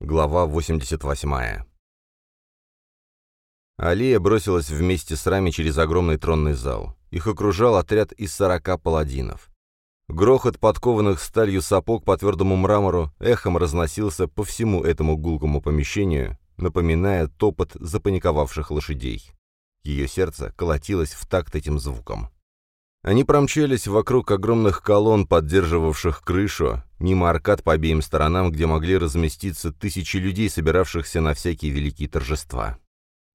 Глава 88. Алия бросилась вместе с Рами через огромный тронный зал. Их окружал отряд из сорока паладинов. Грохот подкованных сталью сапог по твердому мрамору эхом разносился по всему этому гулкому помещению, напоминая топот запаниковавших лошадей. Ее сердце колотилось в такт этим звуком. Они промчались вокруг огромных колонн, поддерживавших крышу, мимо аркад по обеим сторонам, где могли разместиться тысячи людей, собиравшихся на всякие великие торжества.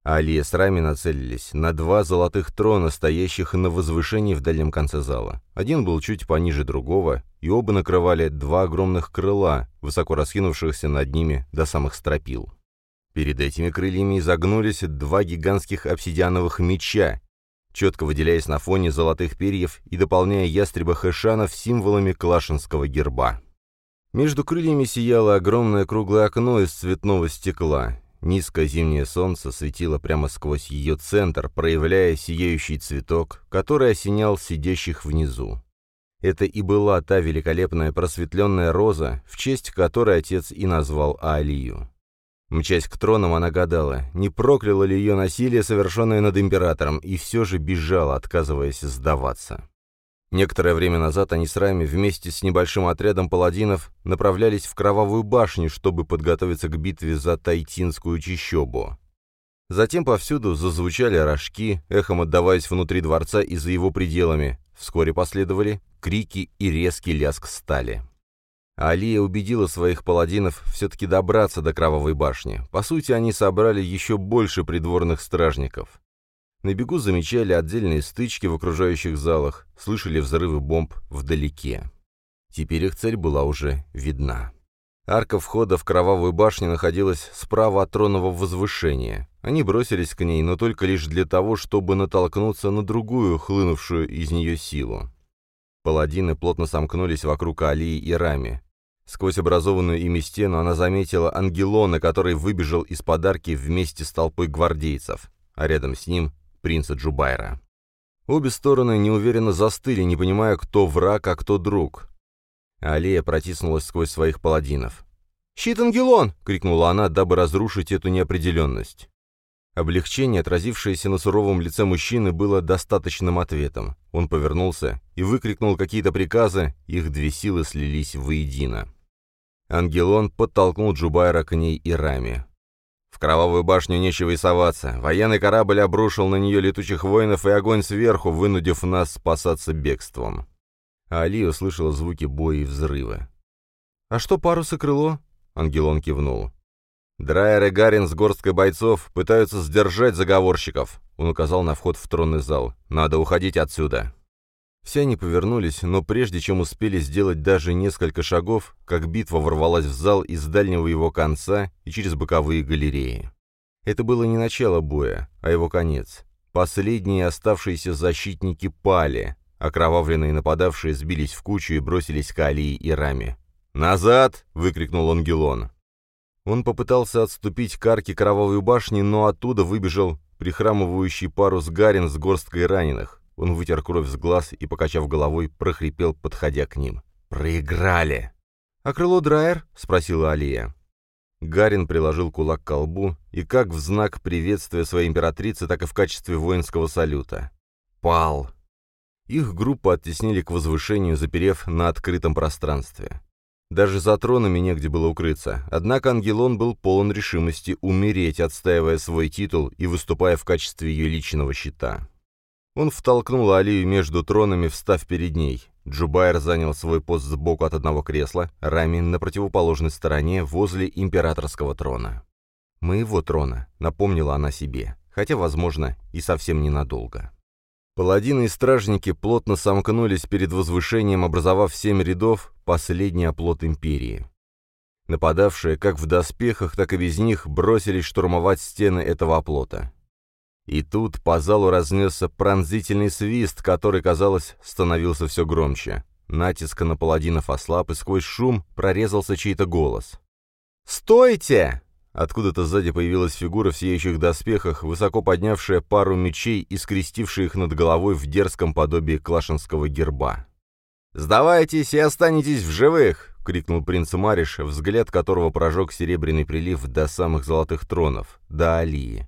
Алия с Рами нацелились на два золотых трона, стоящих на возвышении в дальнем конце зала. Один был чуть пониже другого, и оба накрывали два огромных крыла, высоко раскинувшихся над ними до самых стропил. Перед этими крыльями изогнулись два гигантских обсидиановых меча, четко выделяясь на фоне золотых перьев и дополняя ястреба Хэшанов символами клашинского герба. Между крыльями сияло огромное круглое окно из цветного стекла. Низкое зимнее солнце светило прямо сквозь ее центр, проявляя сияющий цветок, который осенял сидящих внизу. Это и была та великолепная просветленная роза, в честь которой отец и назвал Алию. Мчась к тронам, она гадала, не прокляло ли ее насилие, совершенное над императором, и все же бежала, отказываясь сдаваться. Некоторое время назад они с Рами вместе с небольшим отрядом паладинов направлялись в Кровавую башню, чтобы подготовиться к битве за Тайтинскую чащобу. Затем повсюду зазвучали рожки, эхом отдаваясь внутри дворца и за его пределами. Вскоре последовали крики и резкий лязг стали. Алия убедила своих паладинов все-таки добраться до Кровавой башни. По сути, они собрали еще больше придворных стражников. На бегу замечали отдельные стычки в окружающих залах, слышали взрывы бомб вдалеке. Теперь их цель была уже видна. Арка входа в Кровавую башню находилась справа от тронного возвышения. Они бросились к ней, но только лишь для того, чтобы натолкнуться на другую, хлынувшую из нее силу. Паладины плотно сомкнулись вокруг Алии и Рами. Сквозь образованную ими стену она заметила Ангелона, который выбежал из подарки вместе с толпой гвардейцев, а рядом с ним — принца Джубайра. Обе стороны неуверенно застыли, не понимая, кто враг, а кто друг. Алия протиснулась сквозь своих паладинов. «Щит Ангелон!» — крикнула она, дабы разрушить эту неопределенность. Облегчение, отразившееся на суровом лице мужчины, было достаточным ответом. Он повернулся и выкрикнул какие-то приказы, их две силы слились воедино. Ангелон подтолкнул Джубайра к ней и Раме. В кровавую башню нечего и соваться. Военный корабль обрушил на нее летучих воинов и огонь сверху, вынудив нас спасаться бегством. А Али услышала звуки боя и взрыва. «А что парус и крыло?» — Ангелон кивнул. Драйер и Гарин с горсткой бойцов пытаются сдержать заговорщиков. Он указал на вход в тронный зал. Надо уходить отсюда. Все они повернулись, но прежде чем успели сделать даже несколько шагов, как битва ворвалась в зал из дальнего его конца и через боковые галереи. Это было не начало боя, а его конец. Последние оставшиеся защитники пали, окровавленные нападавшие сбились в кучу и бросились к Алии и Раме. «Назад!» — выкрикнул Ангелон. Он попытался отступить к арке Кровавой башни, но оттуда выбежал прихрамывающий парус Гарин с горсткой раненых. Он вытер кровь с глаз и, покачав головой, прохрипел, подходя к ним. «Проиграли!» «А крыло Драйер?» — спросила Алия. Гарин приложил кулак к колбу, и как в знак приветствия своей императрицы, так и в качестве воинского салюта. «Пал!» Их группу оттеснили к возвышению, заперев на открытом пространстве. Даже за тронами негде было укрыться, однако Ангелон был полон решимости умереть, отстаивая свой титул и выступая в качестве ее личного щита. Он втолкнул Алию между тронами, встав перед ней. Джубайр занял свой пост сбоку от одного кресла, Рамин на противоположной стороне, возле императорского трона. «Моего трона», — напомнила она себе, хотя, возможно, и совсем ненадолго. Паладины и стражники плотно сомкнулись перед возвышением, образовав семь рядов, последний оплот империи. Нападавшие, как в доспехах, так и без них, бросились штурмовать стены этого оплота. И тут по залу разнесся пронзительный свист, который, казалось, становился все громче. Натиск на паладинов ослаб, и сквозь шум прорезался чей-то голос. «Стойте!» Откуда-то сзади появилась фигура в сияющих доспехах, высоко поднявшая пару мечей и скрестившая их над головой в дерзком подобии клашинского герба. «Сдавайтесь и останетесь в живых! — крикнул принц Мариш, взгляд которого прожег серебряный прилив до самых золотых тронов, до Алии.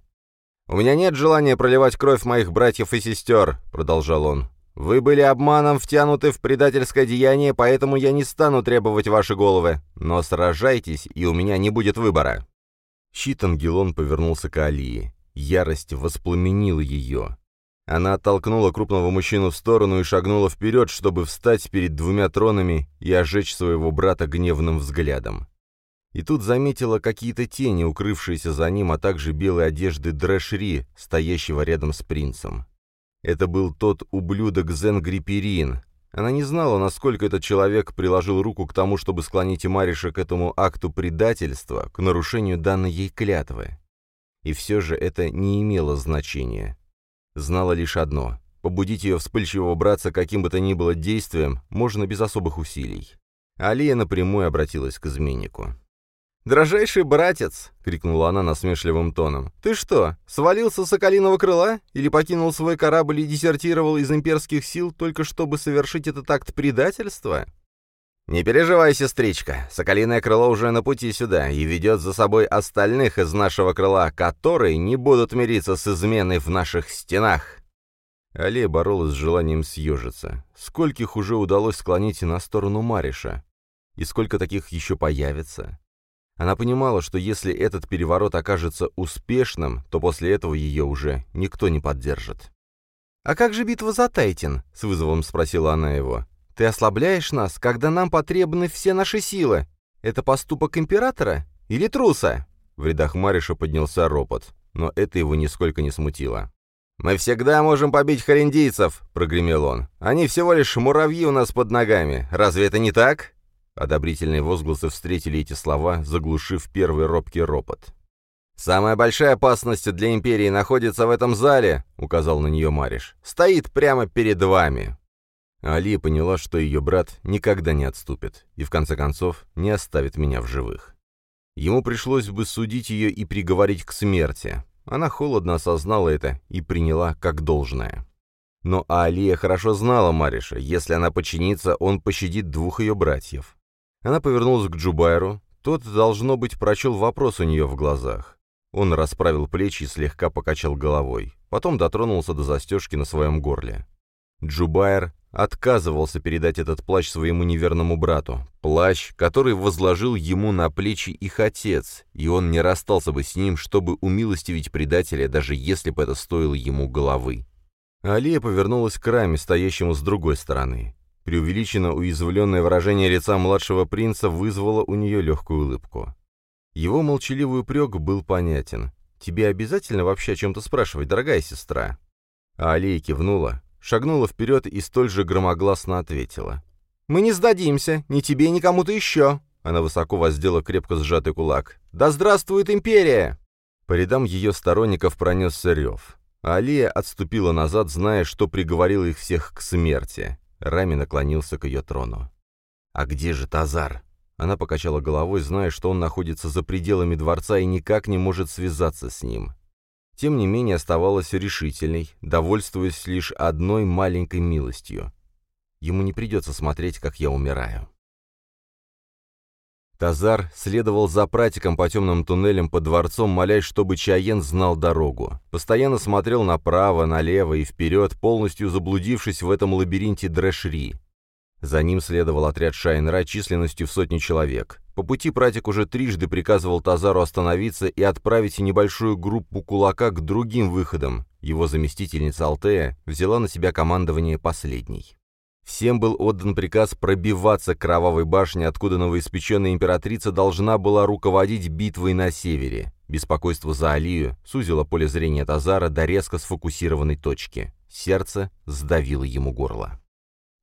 «У меня нет желания проливать кровь моих братьев и сестер», — продолжал он. «Вы были обманом втянуты в предательское деяние, поэтому я не стану требовать ваши головы. Но сражайтесь, и у меня не будет выбора». Щит Ангелон повернулся к Алии. Ярость воспламенила ее. Она оттолкнула крупного мужчину в сторону и шагнула вперед, чтобы встать перед двумя тронами и ожечь своего брата гневным взглядом. И тут заметила какие-то тени, укрывшиеся за ним, а также белые одежды Дрэшри, стоящего рядом с принцем. Это был тот ублюдок Зенгриперин. Она не знала, насколько этот человек приложил руку к тому, чтобы склонить Мариша к этому акту предательства, к нарушению данной ей клятвы. И все же это не имело значения. Знала лишь одно — побудить ее вспыльчивого братца каким бы то ни было действием можно без особых усилий. Алия напрямую обратилась к изменнику. «Дрожайший братец!» — крикнула она насмешливым тоном. «Ты что, свалился с соколиного крыла? Или покинул свой корабль и десертировал из имперских сил только чтобы совершить этот акт предательства?» «Не переживай, сестричка, соколиное крыло уже на пути сюда и ведет за собой остальных из нашего крыла, которые не будут мириться с изменой в наших стенах!» Алия боролась с желанием съежиться. Скольких уже удалось склонить на сторону Мариша? И сколько таких еще появится? Она понимала, что если этот переворот окажется успешным, то после этого ее уже никто не поддержит. «А как же битва за Тайтин?» — с вызовом спросила она его. Ты ослабляешь нас, когда нам потребны все наши силы. Это поступок императора или труса?» В рядах Мариша поднялся ропот, но это его нисколько не смутило. «Мы всегда можем побить хориндийцев», — прогремел он. «Они всего лишь муравьи у нас под ногами. Разве это не так?» Одобрительные возгласы встретили эти слова, заглушив первый робкий ропот. «Самая большая опасность для Империи находится в этом зале», — указал на нее Мариш. «Стоит прямо перед вами». Али поняла, что ее брат никогда не отступит и, в конце концов, не оставит меня в живых. Ему пришлось бы судить ее и приговорить к смерти. Она холодно осознала это и приняла как должное. Но Алия хорошо знала Мариша. Если она подчинится, он пощадит двух ее братьев. Она повернулась к Джубайру. Тот, должно быть, прочел вопрос у нее в глазах. Он расправил плечи и слегка покачал головой. Потом дотронулся до застежки на своем горле. Джубайр отказывался передать этот плащ своему неверному брату. Плащ, который возложил ему на плечи их отец, и он не расстался бы с ним, чтобы умилостивить предателя, даже если бы это стоило ему головы. Алия повернулась к раме, стоящему с другой стороны. Преувеличенно уязвленное выражение лица младшего принца вызвало у нее легкую улыбку. Его молчаливый упрек был понятен. «Тебе обязательно вообще о чем-то спрашивать, дорогая сестра?» А Алия кивнула, шагнула вперед и столь же громогласно ответила. «Мы не сдадимся, ни тебе, ни кому-то еще!» Она высоко воздела крепко сжатый кулак. «Да здравствует империя!» По рядам ее сторонников пронесся рев. Алия отступила назад, зная, что приговорила их всех к смерти. Рами наклонился к ее трону. «А где же Тазар?» Она покачала головой, зная, что он находится за пределами дворца и никак не может связаться с ним тем не менее оставалась решительной, довольствуясь лишь одной маленькой милостью. Ему не придется смотреть, как я умираю. Тазар следовал за пратиком по темным туннелям под дворцом, молясь, чтобы Чаен знал дорогу. Постоянно смотрел направо, налево и вперед, полностью заблудившись в этом лабиринте Дрэшри. За ним следовал отряд Шайнра численностью в сотни человек. По пути пратик уже трижды приказывал Тазару остановиться и отправить небольшую группу кулака к другим выходам. Его заместительница Алтея взяла на себя командование последней. Всем был отдан приказ пробиваться к Кровавой башне, откуда новоиспеченная императрица должна была руководить битвой на севере. Беспокойство за Алию сузило поле зрения Тазара до резко сфокусированной точки. Сердце сдавило ему горло.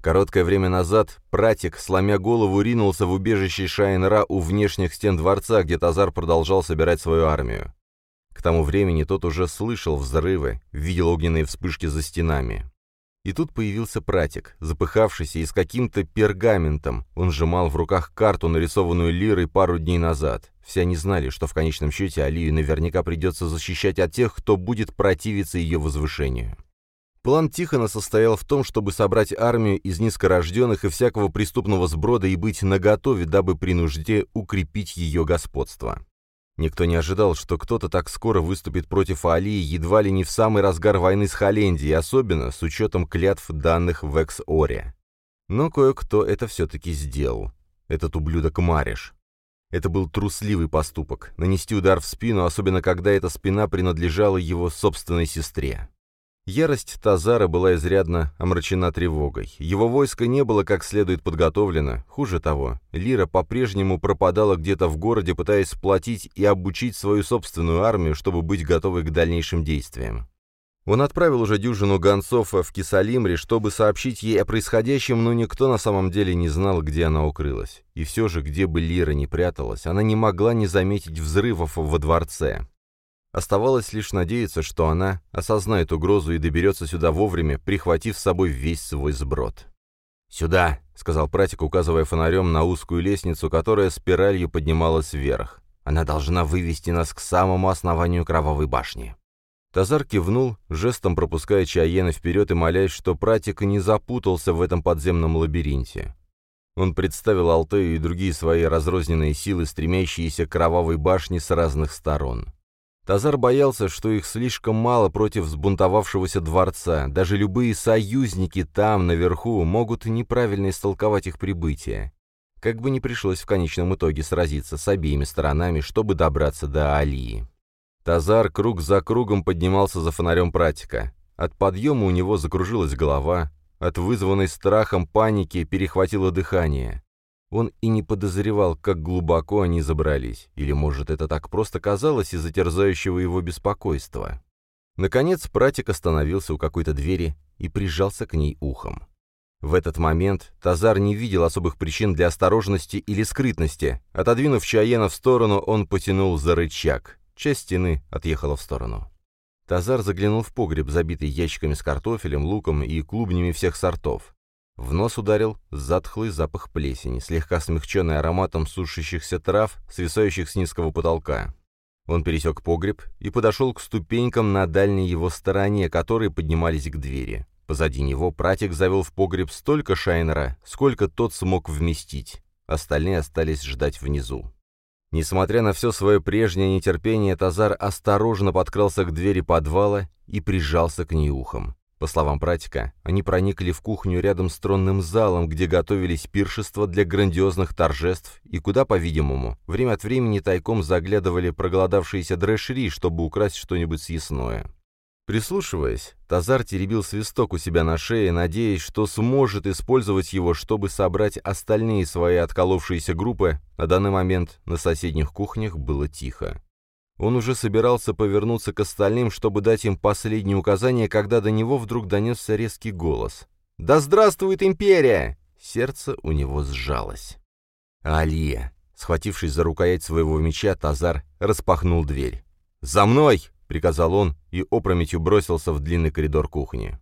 Короткое время назад пратик, сломя голову, ринулся в убежище Шайнра у внешних стен дворца, где Тазар продолжал собирать свою армию. К тому времени тот уже слышал взрывы, видел огненные вспышки за стенами. И тут появился пратик, запыхавшийся и с каким-то пергаментом. Он сжимал в руках карту, нарисованную лирой пару дней назад. Все они знали, что в конечном счете Алию наверняка придется защищать от тех, кто будет противиться ее возвышению. План Тихона состоял в том, чтобы собрать армию из низкорожденных и всякого преступного сброда и быть наготове, дабы при нужде укрепить ее господство. Никто не ожидал, что кто-то так скоро выступит против Алии едва ли не в самый разгар войны с Холлендией, особенно с учетом клятв данных в Экс-Оре. Но кое-кто это все-таки сделал. Этот ублюдок Мариш. Это был трусливый поступок — нанести удар в спину, особенно когда эта спина принадлежала его собственной сестре. Ярость Тазара была изрядно омрачена тревогой. Его войско не было как следует подготовлено. Хуже того, Лира по-прежнему пропадала где-то в городе, пытаясь сплотить и обучить свою собственную армию, чтобы быть готовой к дальнейшим действиям. Он отправил уже дюжину гонцов в Кисалимре, чтобы сообщить ей о происходящем, но никто на самом деле не знал, где она укрылась. И все же, где бы Лира ни пряталась, она не могла не заметить взрывов во дворце. Оставалось лишь надеяться, что она осознает угрозу и доберется сюда вовремя, прихватив с собой весь свой сброд. «Сюда!» — сказал пратик, указывая фонарем на узкую лестницу, которая спиралью поднималась вверх. «Она должна вывести нас к самому основанию Кровавой башни». Тазар кивнул, жестом пропуская Чаена вперед и молясь, что пратик не запутался в этом подземном лабиринте. Он представил Алтею и другие свои разрозненные силы, стремящиеся к Кровавой башне с разных сторон. Тазар боялся, что их слишком мало против взбунтовавшегося дворца, даже любые союзники там, наверху, могут неправильно истолковать их прибытие. Как бы ни пришлось в конечном итоге сразиться с обеими сторонами, чтобы добраться до Алии. Тазар круг за кругом поднимался за фонарем пратика. От подъема у него закружилась голова, от вызванной страхом паники перехватило дыхание. Он и не подозревал, как глубоко они забрались, или, может, это так просто казалось из-за терзающего его беспокойства. Наконец, пратик остановился у какой-то двери и прижался к ней ухом. В этот момент Тазар не видел особых причин для осторожности или скрытности. Отодвинув Чаена в сторону, он потянул за рычаг. Часть стены отъехала в сторону. Тазар заглянул в погреб, забитый ящиками с картофелем, луком и клубнями всех сортов. В нос ударил затхлый запах плесени, слегка смягченный ароматом сушащихся трав, свисающих с низкого потолка. Он пересек погреб и подошел к ступенькам на дальней его стороне, которые поднимались к двери. Позади него пратик завел в погреб столько шайнера, сколько тот смог вместить. Остальные остались ждать внизу. Несмотря на все свое прежнее нетерпение, Тазар осторожно подкрался к двери подвала и прижался к ней ухом. По словам пратика, они проникли в кухню рядом с тронным залом, где готовились пиршества для грандиозных торжеств, и куда, по-видимому, время от времени тайком заглядывали проголодавшиеся дрэшери, чтобы украсть что-нибудь съестное. Прислушиваясь, Тазар теребил свисток у себя на шее, надеясь, что сможет использовать его, чтобы собрать остальные свои отколовшиеся группы, на данный момент на соседних кухнях было тихо. Он уже собирался повернуться к остальным, чтобы дать им последние указания, когда до него вдруг донесся резкий голос. «Да здравствует империя!» Сердце у него сжалось. «Алия!» Схватившись за рукоять своего меча, Тазар распахнул дверь. «За мной!» — приказал он и опрометью бросился в длинный коридор кухни.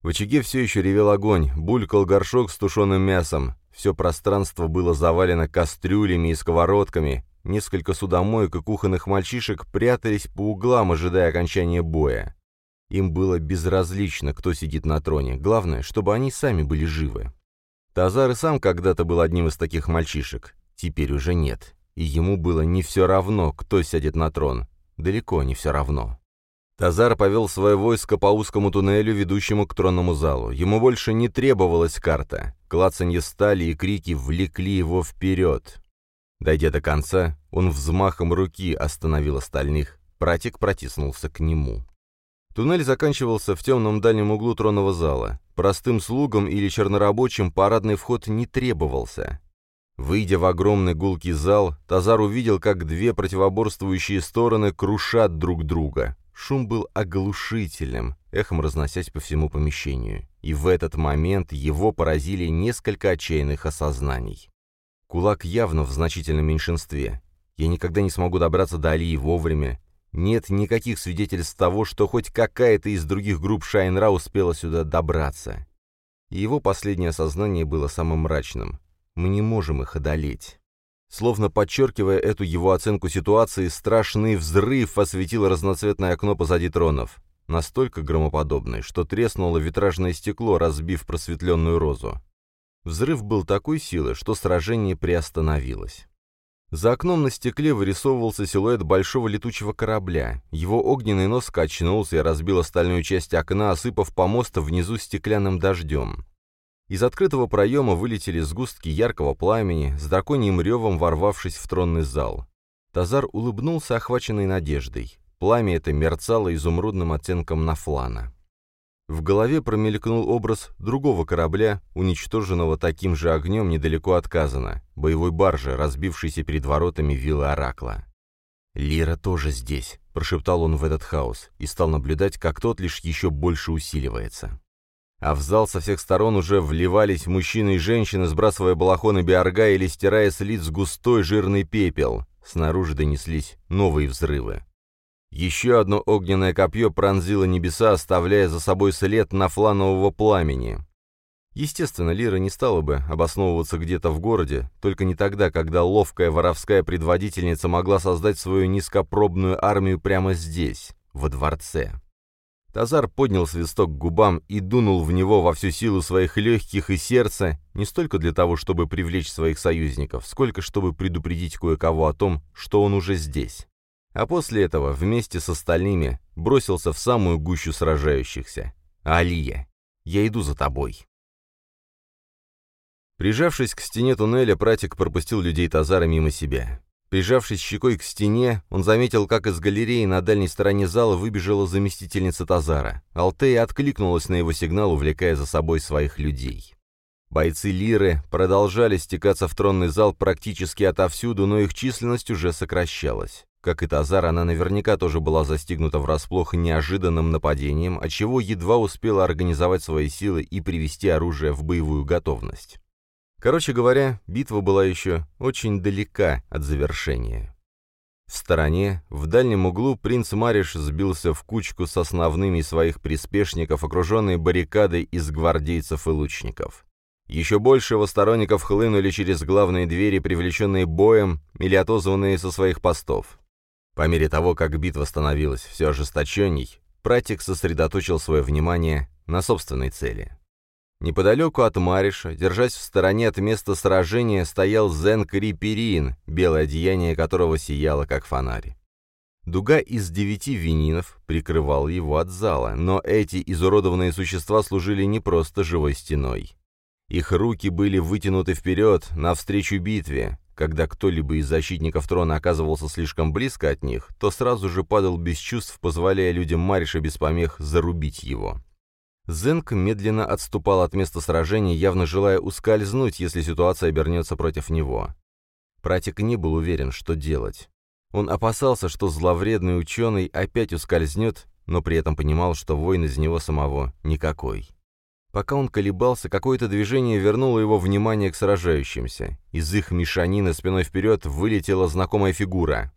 В очаге все еще ревел огонь, булькал горшок с тушеным мясом. Все пространство было завалено кастрюлями и сковородками, Несколько судомоек и кухонных мальчишек прятались по углам, ожидая окончания боя. Им было безразлично, кто сидит на троне. Главное, чтобы они сами были живы. Тазар и сам когда-то был одним из таких мальчишек. Теперь уже нет. И ему было не все равно, кто сядет на трон. Далеко не все равно. Тазар повел свое войско по узкому туннелю, ведущему к тронному залу. Ему больше не требовалась карта. Клацанье стали и крики влекли его вперед. Дойдя до конца, он взмахом руки остановил остальных. Пратик протиснулся к нему. Туннель заканчивался в темном дальнем углу тронного зала. Простым слугам или чернорабочим парадный вход не требовался. Выйдя в огромный гулкий зал, Тазар увидел, как две противоборствующие стороны крушат друг друга. Шум был оглушительным, эхом разносясь по всему помещению. И в этот момент его поразили несколько отчаянных осознаний. Кулак явно в значительном меньшинстве. Я никогда не смогу добраться до Алии вовремя. Нет никаких свидетельств того, что хоть какая-то из других групп Шайнра успела сюда добраться. И его последнее осознание было самым мрачным. Мы не можем их одолеть. Словно подчеркивая эту его оценку ситуации, страшный взрыв осветил разноцветное окно позади тронов. настолько громоподобной, что треснуло витражное стекло, разбив просветленную розу. Взрыв был такой силы, что сражение приостановилось. За окном на стекле вырисовывался силуэт большого летучего корабля. Его огненный нос качнулся и разбил остальную часть окна, осыпав помост внизу стеклянным дождем. Из открытого проема вылетели сгустки яркого пламени, с драконьим ревом ворвавшись в тронный зал. Тазар улыбнулся, охваченный надеждой. Пламя это мерцало изумрудным оттенком нафлана. В голове промелькнул образ другого корабля, уничтоженного таким же огнем недалеко от Казана, боевой баржи, разбившейся перед воротами виллы Оракла. «Лира тоже здесь», — прошептал он в этот хаос, и стал наблюдать, как тот лишь еще больше усиливается. А в зал со всех сторон уже вливались мужчины и женщины, сбрасывая балахоны биорга или стирая с лиц густой жирный пепел. Снаружи донеслись новые взрывы. Еще одно огненное копье пронзило небеса, оставляя за собой след на фланового пламени. Естественно, Лира не стала бы обосновываться где-то в городе, только не тогда, когда ловкая воровская предводительница могла создать свою низкопробную армию прямо здесь, во дворце. Тазар поднял свисток к губам и дунул в него во всю силу своих легких и сердца, не столько для того, чтобы привлечь своих союзников, сколько чтобы предупредить кое-кого о том, что он уже здесь а после этого вместе с остальными бросился в самую гущу сражающихся. «Алия, я иду за тобой». Прижавшись к стене туннеля, пратик пропустил людей Тазара мимо себя. Прижавшись щекой к стене, он заметил, как из галереи на дальней стороне зала выбежала заместительница Тазара. Алтея откликнулась на его сигнал, увлекая за собой своих людей. Бойцы Лиры продолжали стекаться в тронный зал практически отовсюду, но их численность уже сокращалась. Как и Тазар, она наверняка тоже была застигнута врасплох неожиданным нападением, отчего едва успела организовать свои силы и привести оружие в боевую готовность. Короче говоря, битва была еще очень далека от завершения. В стороне, в дальнем углу, принц Мариш сбился в кучку с основными своих приспешников, окруженный баррикадой из гвардейцев и лучников. Еще больше его сторонников хлынули через главные двери, привлеченные боем или отозванные со своих постов. По мере того, как битва становилась все ожесточенней, Пратик сосредоточил свое внимание на собственной цели. Неподалеку от Мариша, держась в стороне от места сражения, стоял Зенк Риперин, белое одеяние которого сияло как фонарь. Дуга из девяти вининов прикрывал его от зала, но эти изуродованные существа служили не просто живой стеной. Их руки были вытянуты вперед, навстречу битве, когда кто-либо из защитников трона оказывался слишком близко от них, то сразу же падал без чувств, позволяя людям Мариша без помех зарубить его. Зенк медленно отступал от места сражения, явно желая ускользнуть, если ситуация обернется против него. Пратик не был уверен, что делать. Он опасался, что зловредный ученый опять ускользнет, но при этом понимал, что воин из него самого никакой. Пока он колебался, какое-то движение вернуло его внимание к сражающимся. Из их мешанины спиной вперед вылетела знакомая фигура.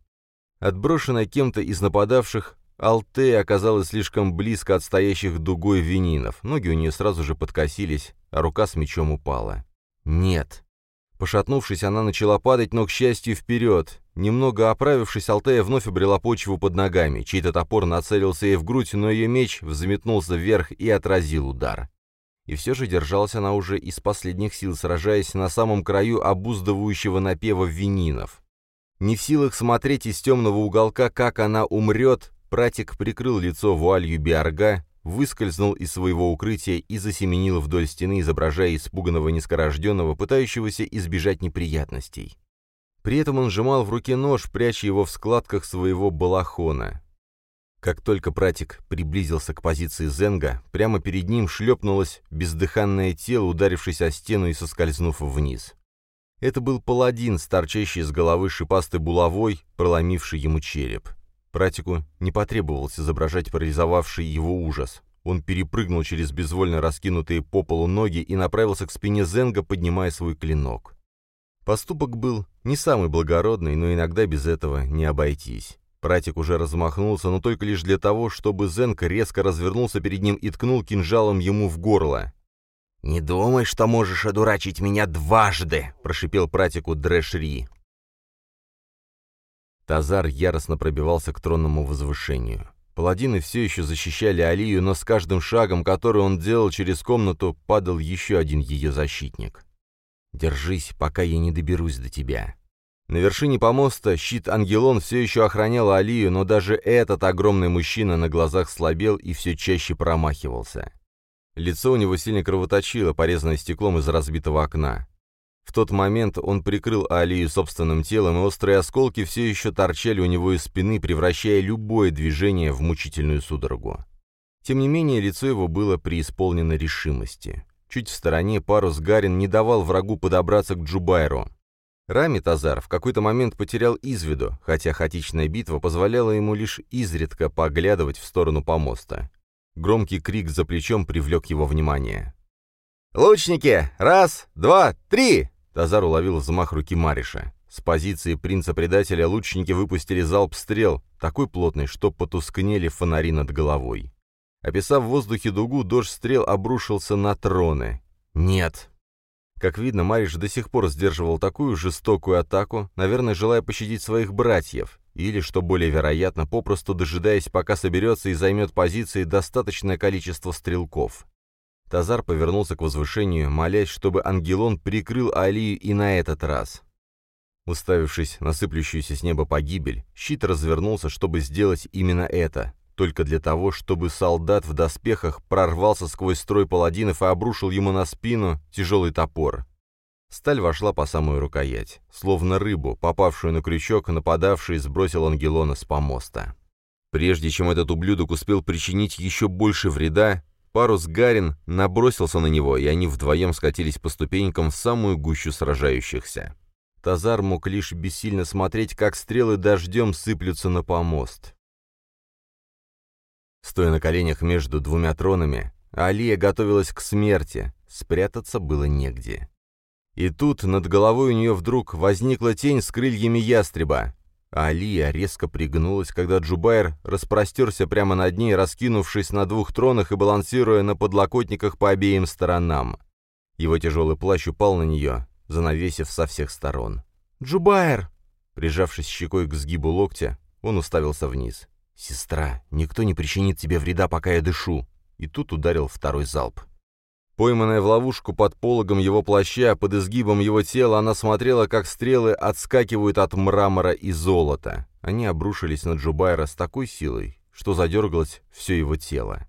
Отброшенная кем-то из нападавших, Алтея оказалась слишком близко от стоящих дугой вининов. Ноги у нее сразу же подкосились, а рука с мечом упала. «Нет». Пошатнувшись, она начала падать, но, к счастью, вперед. Немного оправившись, Алтея вновь обрела почву под ногами. Чей-то топор нацелился ей в грудь, но ее меч взметнулся вверх и отразил удар. И все же держалась она уже из последних сил, сражаясь на самом краю обуздывающего напева вининов. Не в силах смотреть из темного уголка, как она умрет, пратик прикрыл лицо вуалью биарга, выскользнул из своего укрытия и засеменил вдоль стены, изображая испуганного нескорожденного, пытающегося избежать неприятностей. При этом он сжимал в руке нож, пряча его в складках своего балахона. Как только пратик приблизился к позиции Зенга, прямо перед ним шлепнулось бездыханное тело, ударившись о стену и соскользнув вниз. Это был паладин, торчащий с головы шипастой булавой, проломивший ему череп. Пратику не потребовалось изображать парализовавший его ужас. Он перепрыгнул через безвольно раскинутые по полу ноги и направился к спине Зенга, поднимая свой клинок. Поступок был не самый благородный, но иногда без этого не обойтись. Пратик уже размахнулся, но только лишь для того, чтобы Зенк резко развернулся перед ним и ткнул кинжалом ему в горло. «Не думай, что можешь одурачить меня дважды!» — прошипел пратику Дрэшри. Тазар яростно пробивался к тронному возвышению. Паладины все еще защищали Алию, но с каждым шагом, который он делал через комнату, падал еще один ее защитник. «Держись, пока я не доберусь до тебя». На вершине помоста щит Ангелон все еще охранял Алию, но даже этот огромный мужчина на глазах слабел и все чаще промахивался. Лицо у него сильно кровоточило, порезанное стеклом из разбитого окна. В тот момент он прикрыл Алию собственным телом, и острые осколки все еще торчали у него из спины, превращая любое движение в мучительную судорогу. Тем не менее, лицо его было преисполнено решимости. Чуть в стороне парус Гарин не давал врагу подобраться к Джубайру. Рами Тазар в какой-то момент потерял из виду, хотя хаотичная битва позволяла ему лишь изредка поглядывать в сторону помоста. Громкий крик за плечом привлек его внимание. «Лучники! Раз, два, три!» Тазар уловил взмах руки Мариша. С позиции принца-предателя лучники выпустили залп стрел, такой плотный, что потускнели фонари над головой. Описав в воздухе дугу, дождь стрел обрушился на троны. «Нет!» Как видно, Мариш до сих пор сдерживал такую жестокую атаку, наверное, желая пощадить своих братьев, или, что более вероятно, попросту дожидаясь, пока соберется и займет позиции достаточное количество стрелков. Тазар повернулся к возвышению, молясь, чтобы Ангелон прикрыл Алию и на этот раз. Уставившись на сыплющуюся с неба погибель, щит развернулся, чтобы сделать именно это, только для того, чтобы солдат в доспехах прорвался сквозь строй паладинов и обрушил ему на спину тяжелый топор. Сталь вошла по самую рукоять. Словно рыбу, попавшую на крючок, нападавший сбросил Ангелона с помоста. Прежде чем этот ублюдок успел причинить еще больше вреда, парус Гарин набросился на него, и они вдвоем скатились по ступенькам в самую гущу сражающихся. Тазар мог лишь бессильно смотреть, как стрелы дождем сыплются на помост. Стоя на коленях между двумя тронами, Алия готовилась к смерти, спрятаться было негде. И тут над головой у нее вдруг возникла тень с крыльями ястреба. Алия резко пригнулась, когда Джубайр распростерся прямо над ней, раскинувшись на двух тронах и балансируя на подлокотниках по обеим сторонам. Его тяжелый плащ упал на нее, занавесив со всех сторон. «Джубайр!» Прижавшись щекой к сгибу локтя, он уставился вниз. «Сестра, никто не причинит тебе вреда, пока я дышу!» И тут ударил второй залп. Пойманная в ловушку под пологом его плаща, под изгибом его тела, она смотрела, как стрелы отскакивают от мрамора и золота. Они обрушились на Джубайра с такой силой, что задергалось все его тело.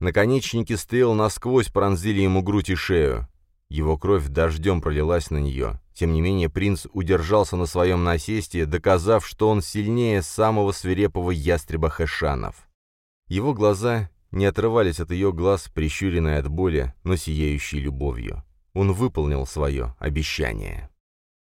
Наконечники стрел насквозь пронзили ему грудь и шею. Его кровь дождем пролилась на нее. Тем не менее, принц удержался на своем насесте, доказав, что он сильнее самого свирепого ястреба Хэшанов. Его глаза не отрывались от ее глаз, прищуренные от боли, но сияющей любовью. Он выполнил свое обещание.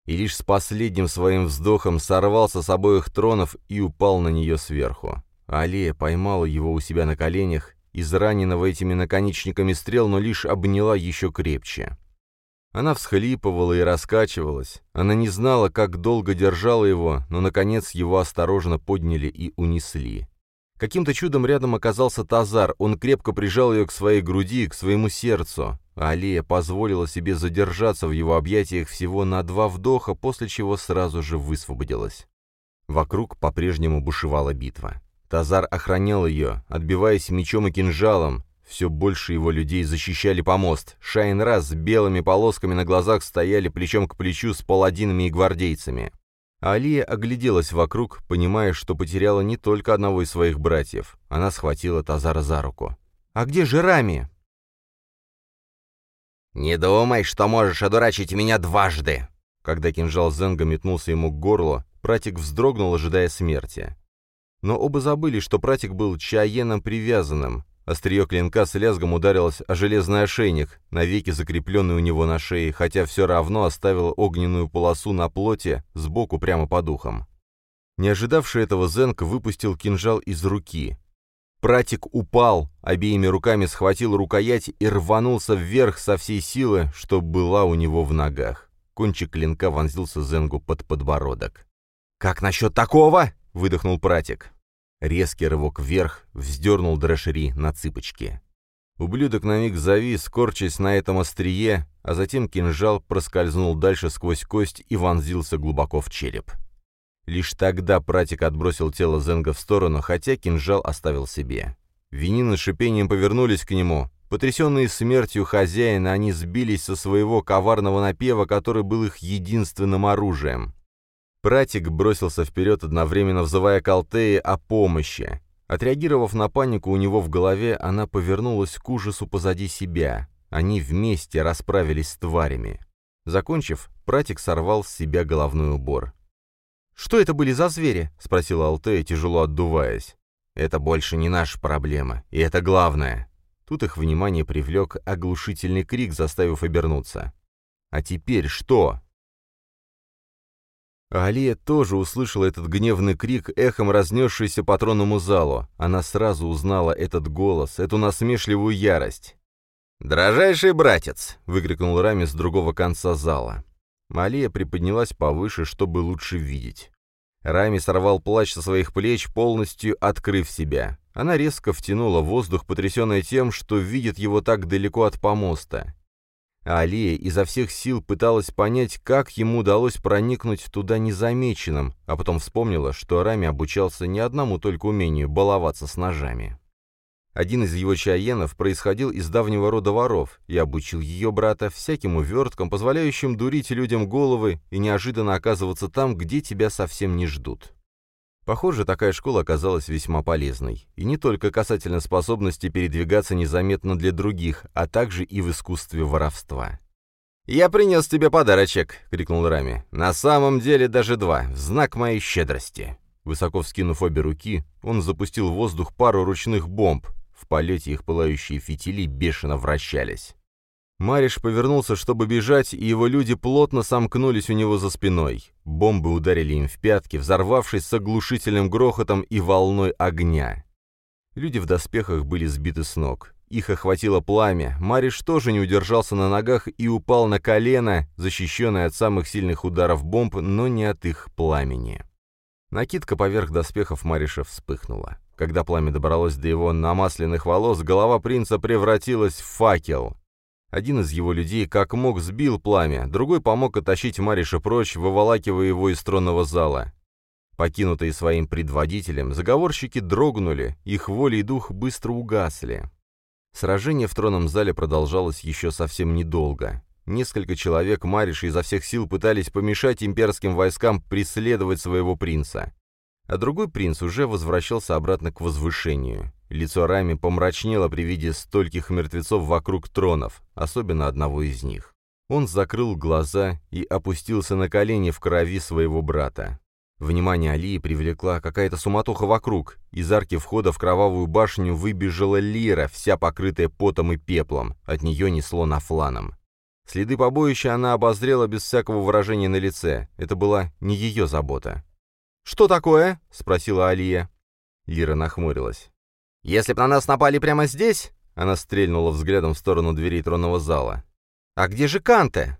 И лишь с последним своим вздохом сорвался с обоих тронов и упал на нее сверху. Алия поймала его у себя на коленях, израненного этими наконечниками стрел, но лишь обняла еще крепче. Она всхлипывала и раскачивалась. Она не знала, как долго держала его, но, наконец, его осторожно подняли и унесли. Каким-то чудом рядом оказался Тазар, он крепко прижал ее к своей груди, к своему сердцу. А Алия позволила себе задержаться в его объятиях всего на два вдоха, после чего сразу же высвободилась. Вокруг по-прежнему бушевала битва. Тазар охранял ее, отбиваясь мечом и кинжалом. Все больше его людей защищали помост. Шайн раз с белыми полосками на глазах стояли плечом к плечу с паладинами и гвардейцами. Алия огляделась вокруг, понимая, что потеряла не только одного из своих братьев. Она схватила Тазара за руку. «А где же Рами?» «Не думай, что можешь одурачить меня дважды!» Когда кинжал Зенга метнулся ему к горлу, пратик вздрогнул, ожидая смерти. Но оба забыли, что пратик был чаеном привязанным, Острие клинка с лязгом ударилось о железный ошейник, навеки закрепленный у него на шее, хотя все равно оставило огненную полосу на плоти сбоку прямо по духам. Не ожидавший этого Зенг выпустил кинжал из руки. Пратик упал, обеими руками схватил рукоять и рванулся вверх со всей силы, что была у него в ногах. Кончик клинка вонзился Зенгу под подбородок. «Как насчет такого?» — выдохнул Пратик. Резкий рывок вверх вздернул Дрэшери на цыпочки. Ублюдок на миг завис, корчась на этом острие, а затем кинжал проскользнул дальше сквозь кость и вонзился глубоко в череп. Лишь тогда пратик отбросил тело Зенга в сторону, хотя кинжал оставил себе. Винины с шипением повернулись к нему. Потрясенные смертью хозяина, они сбились со своего коварного напева, который был их единственным оружием. Пратик бросился вперед, одновременно взывая к Алтее о помощи. Отреагировав на панику у него в голове, она повернулась к ужасу позади себя. Они вместе расправились с тварями. Закончив, Пратик сорвал с себя головной убор. «Что это были за звери?» — спросила Алтея, тяжело отдуваясь. «Это больше не наша проблема, и это главное». Тут их внимание привлек оглушительный крик, заставив обернуться. «А теперь что?» Алия тоже услышала этот гневный крик, эхом разнесшийся по тронному залу. Она сразу узнала этот голос, эту насмешливую ярость. «Дрожайший братец!» — выкрикнул Рами с другого конца зала. Алия приподнялась повыше, чтобы лучше видеть. Рами сорвал плащ со своих плеч, полностью открыв себя. Она резко втянула воздух, потрясенная тем, что видит его так далеко от помоста. А Алия изо всех сил пыталась понять, как ему удалось проникнуть туда незамеченным, а потом вспомнила, что Рами обучался не одному только умению баловаться с ножами. Один из его чаенов происходил из давнего рода воров и обучил ее брата всяким уверткам, позволяющим дурить людям головы и неожиданно оказываться там, где тебя совсем не ждут. Похоже, такая школа оказалась весьма полезной. И не только касательно способности передвигаться незаметно для других, а также и в искусстве воровства. «Я принес тебе подарочек!» — крикнул Рами. «На самом деле даже два, в знак моей щедрости!» Высоко вскинув обе руки, он запустил в воздух пару ручных бомб. В полете их пылающие фитили бешено вращались. Мариш повернулся, чтобы бежать, и его люди плотно сомкнулись у него за спиной. Бомбы ударили им в пятки, взорвавшись с оглушительным грохотом и волной огня. Люди в доспехах были сбиты с ног. Их охватило пламя. Мариш тоже не удержался на ногах и упал на колено, защищенный от самых сильных ударов бомб, но не от их пламени. Накидка поверх доспехов Мариша вспыхнула. Когда пламя добралось до его намасленных волос, голова принца превратилась в факел. Один из его людей как мог сбил пламя, другой помог оттащить Мариша прочь, выволакивая его из тронного зала. Покинутые своим предводителем, заговорщики дрогнули, их воля и дух быстро угасли. Сражение в тронном зале продолжалось еще совсем недолго. Несколько человек Мариша изо всех сил пытались помешать имперским войскам преследовать своего принца. А другой принц уже возвращался обратно к возвышению. Лицо Рами помрачнело при виде стольких мертвецов вокруг тронов, особенно одного из них. Он закрыл глаза и опустился на колени в крови своего брата. Внимание Алии привлекла какая-то суматоха вокруг. Из арки входа в кровавую башню выбежала Лира, вся покрытая потом и пеплом. От нее несло нафланом. Следы побоища она обозрела без всякого выражения на лице. Это была не ее забота. «Что такое?» — спросила Алия. Лира нахмурилась. «Если бы на нас напали прямо здесь...» Она стрельнула взглядом в сторону дверей тронного зала. «А где же Канте?»